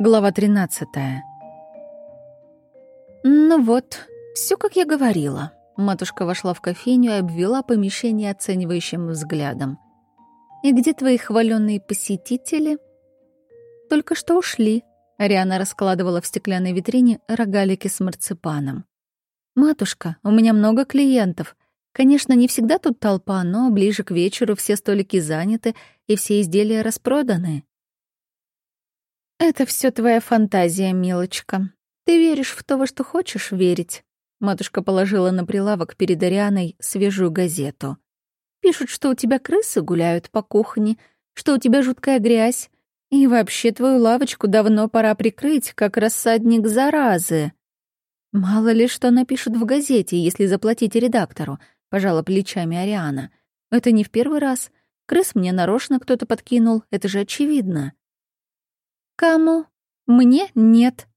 Глава 13. Ну вот, все как я говорила. Матушка вошла в кофейню и обвела помещение оценивающим взглядом. «И где твои хваленные посетители?» «Только что ушли», — Ариана раскладывала в стеклянной витрине рогалики с марципаном. «Матушка, у меня много клиентов. Конечно, не всегда тут толпа, но ближе к вечеру все столики заняты и все изделия распроданы». «Это все твоя фантазия, милочка. Ты веришь в то, во что хочешь верить». Матушка положила на прилавок перед Арианой свежую газету. «Пишут, что у тебя крысы гуляют по кухне, что у тебя жуткая грязь, и вообще твою лавочку давно пора прикрыть, как рассадник заразы». «Мало ли что напишут в газете, если заплатить редактору», — пожала плечами Ариана. «Это не в первый раз. Крыс мне нарочно кто-то подкинул, это же очевидно». «Кому? Мне нет.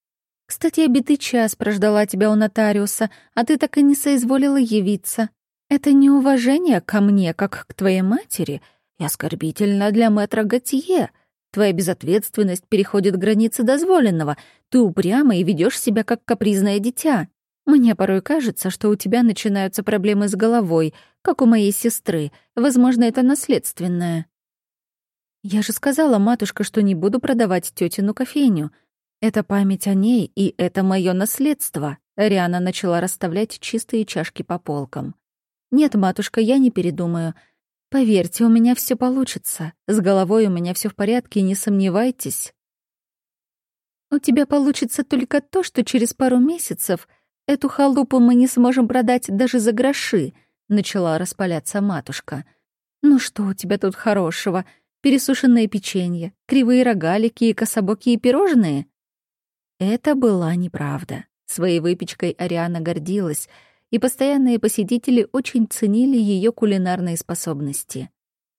Кстати, я битый час прождала тебя у нотариуса, а ты так и не соизволила явиться. Это неуважение ко мне, как к твоей матери, и оскорбительно для мэтра Готье. Твоя безответственность переходит границы дозволенного. Ты упряма и ведешь себя как капризное дитя. Мне порой кажется, что у тебя начинаются проблемы с головой, как у моей сестры. Возможно, это наследственное. «Я же сказала, матушка, что не буду продавать тетину кофейню. Это память о ней, и это мое наследство». Риана начала расставлять чистые чашки по полкам. «Нет, матушка, я не передумаю. Поверьте, у меня все получится. С головой у меня все в порядке, не сомневайтесь». «У тебя получится только то, что через пару месяцев эту халупу мы не сможем продать даже за гроши», — начала распаляться матушка. «Ну что у тебя тут хорошего?» Пересушенное печенье, кривые рогалики и кособокие пирожные? Это была неправда. Своей выпечкой Ариана гордилась, и постоянные посетители очень ценили ее кулинарные способности.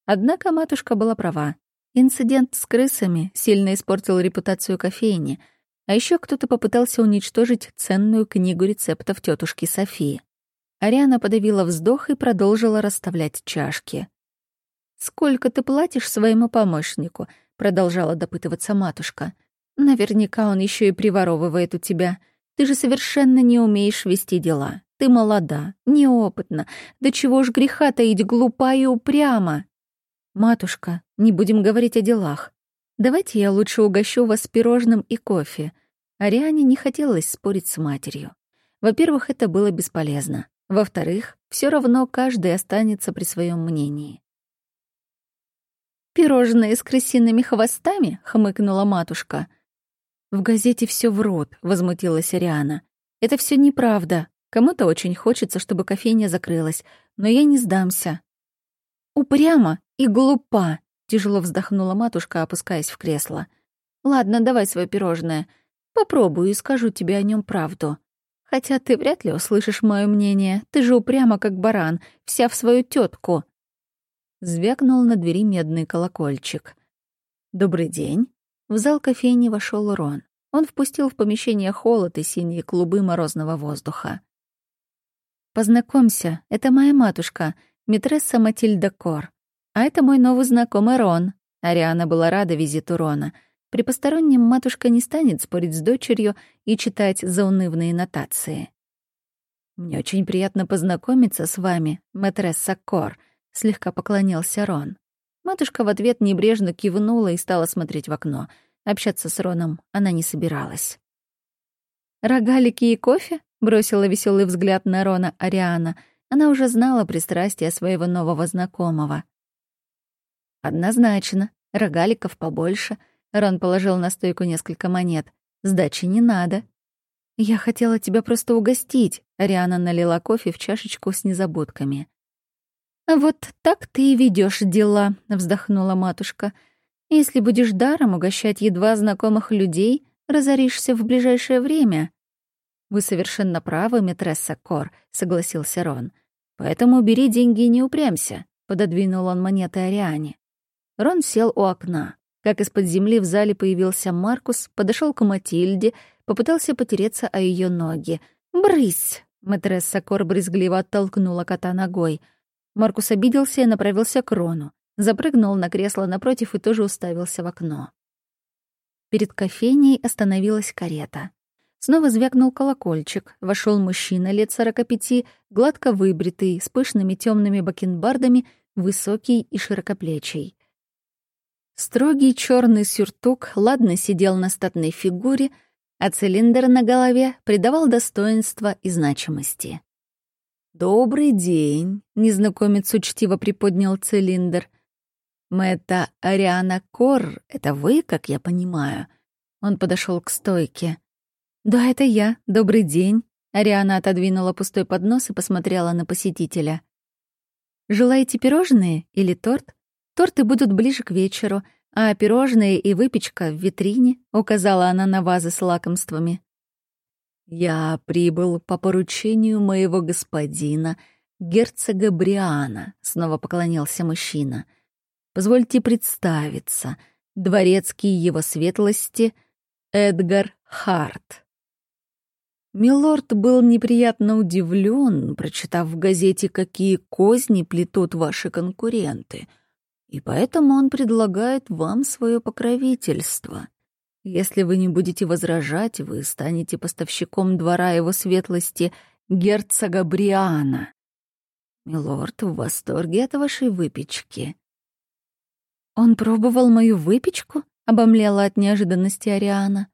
Однако матушка была права. Инцидент с крысами сильно испортил репутацию кофейни, а еще кто-то попытался уничтожить ценную книгу рецептов тетушки Софии. Ариана подавила вздох и продолжила расставлять чашки. «Сколько ты платишь своему помощнику?» — продолжала допытываться матушка. «Наверняка он еще и приворовывает у тебя. Ты же совершенно не умеешь вести дела. Ты молода, неопытна. Да чего ж греха таить, глупа и упряма?» «Матушка, не будем говорить о делах. Давайте я лучше угощу вас пирожным и кофе». Ариане не хотелось спорить с матерью. Во-первых, это было бесполезно. Во-вторых, все равно каждый останется при своем мнении. «Пирожные с крысиными хвостами?» — хмыкнула матушка. «В газете все врут», — возмутилась Ариана. «Это все неправда. Кому-то очень хочется, чтобы кофейня закрылась, но я не сдамся». «Упрямо и глупа», — тяжело вздохнула матушка, опускаясь в кресло. «Ладно, давай свое пирожное. Попробую и скажу тебе о нем правду. Хотя ты вряд ли услышишь мое мнение. Ты же упрямо как баран, вся в свою тетку. Звякнул на двери медный колокольчик. «Добрый день». В зал кофейни вошел Рон. Он впустил в помещение холод и синие клубы морозного воздуха. «Познакомься, это моя матушка, митресса Матильда Кор. А это мой новый знакомый Рон». Ариана была рада визиту Рона. При постороннем матушка не станет спорить с дочерью и читать заунывные нотации. «Мне очень приятно познакомиться с вами, матресса Кор», — слегка поклонился Рон. Матушка в ответ небрежно кивнула и стала смотреть в окно. Общаться с Роном она не собиралась. «Рогалики и кофе?» — бросила веселый взгляд на Рона Ариана. Она уже знала пристрастие своего нового знакомого. «Однозначно. Рогаликов побольше». Рон положил на стойку несколько монет. «Сдачи не надо». «Я хотела тебя просто угостить», — Ариана налила кофе в чашечку с незабудками. «Вот так ты и ведешь дела», — вздохнула матушка. «Если будешь даром угощать едва знакомых людей, разоришься в ближайшее время». «Вы совершенно правы, митресса Кор», — согласился Рон. «Поэтому бери деньги и не упрямься», — пододвинул он монеты Ариане. Рон сел у окна. Как из-под земли в зале появился Маркус, подошел к Матильде, попытался потереться о ее ноги. «Брысь!» — матресса Кор брезгливо оттолкнула кота ногой — Маркус обиделся и направился к Рону. Запрыгнул на кресло напротив и тоже уставился в окно. Перед кофейней остановилась карета. Снова звякнул колокольчик. Вошел мужчина лет сорока пяти, гладко выбритый, с пышными темными бакенбардами, высокий и широкоплечий. Строгий черный сюртук ладно сидел на статной фигуре, а цилиндр на голове придавал достоинства и значимости. «Добрый день», — незнакомец учтиво приподнял цилиндр. «Мэтта Ариана Кор, это вы, как я понимаю?» Он подошел к стойке. «Да, это я. Добрый день». Ариана отодвинула пустой поднос и посмотрела на посетителя. «Желаете пирожные или торт? Торты будут ближе к вечеру, а пирожные и выпечка в витрине», — указала она на вазы с лакомствами. «Я прибыл по поручению моего господина, герцога Бриана», — снова поклонился мужчина. «Позвольте представиться, дворецкий его светлости Эдгар Харт». Милорд был неприятно удивлен, прочитав в газете, какие козни плетут ваши конкуренты, и поэтому он предлагает вам свое покровительство. Если вы не будете возражать, вы станете поставщиком двора его светлости герцога Бриана. Милорд в восторге от вашей выпечки. Он пробовал мою выпечку? Обомлела от неожиданности Ариана.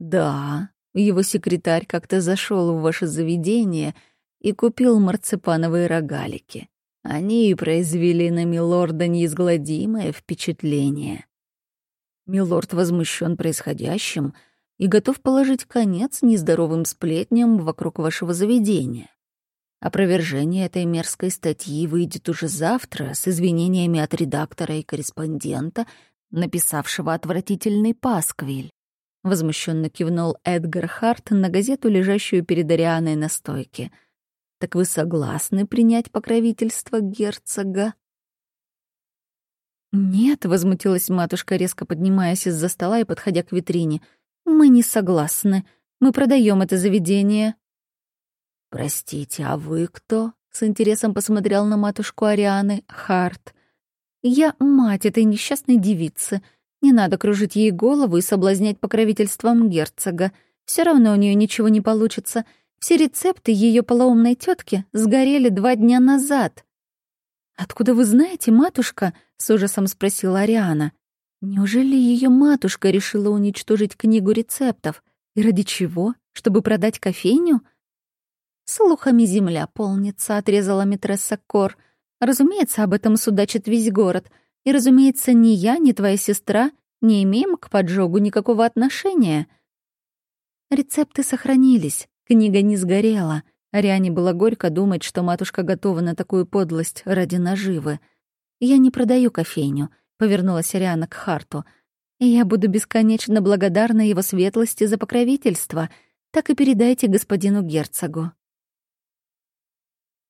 Да, его секретарь как-то зашел в ваше заведение и купил марципановые рогалики. Они и произвели на милорда неизгладимое впечатление. Милорд возмущен происходящим и готов положить конец нездоровым сплетням вокруг вашего заведения. Опровержение этой мерзкой статьи выйдет уже завтра с извинениями от редактора и корреспондента, написавшего отвратительный пасквиль. Возмущенно кивнул Эдгар Харт на газету, лежащую перед Арианой на стойке. «Так вы согласны принять покровительство герцога?» «Нет», — возмутилась матушка, резко поднимаясь из-за стола и подходя к витрине. «Мы не согласны. Мы продаем это заведение». «Простите, а вы кто?» — с интересом посмотрел на матушку Арианы Харт. «Я мать этой несчастной девицы», не надо кружить ей голову и соблазнять покровительством герцога. Все равно у нее ничего не получится. Все рецепты ее полоумной тетки сгорели два дня назад. «Откуда вы знаете, матушка?» — с ужасом спросила Ариана. «Неужели ее матушка решила уничтожить книгу рецептов? И ради чего? Чтобы продать кофейню?» «Слухами земля полнится», — отрезала митресса Кор. «Разумеется, об этом судачит весь город. И, разумеется, ни я, ни твоя сестра не имеем к поджогу никакого отношения. Рецепты сохранились, книга не сгорела. Ариане было горько думать, что матушка готова на такую подлость ради наживы. «Я не продаю кофейню», — повернулась Ариана к Харту. «И я буду бесконечно благодарна его светлости за покровительство. Так и передайте господину герцогу».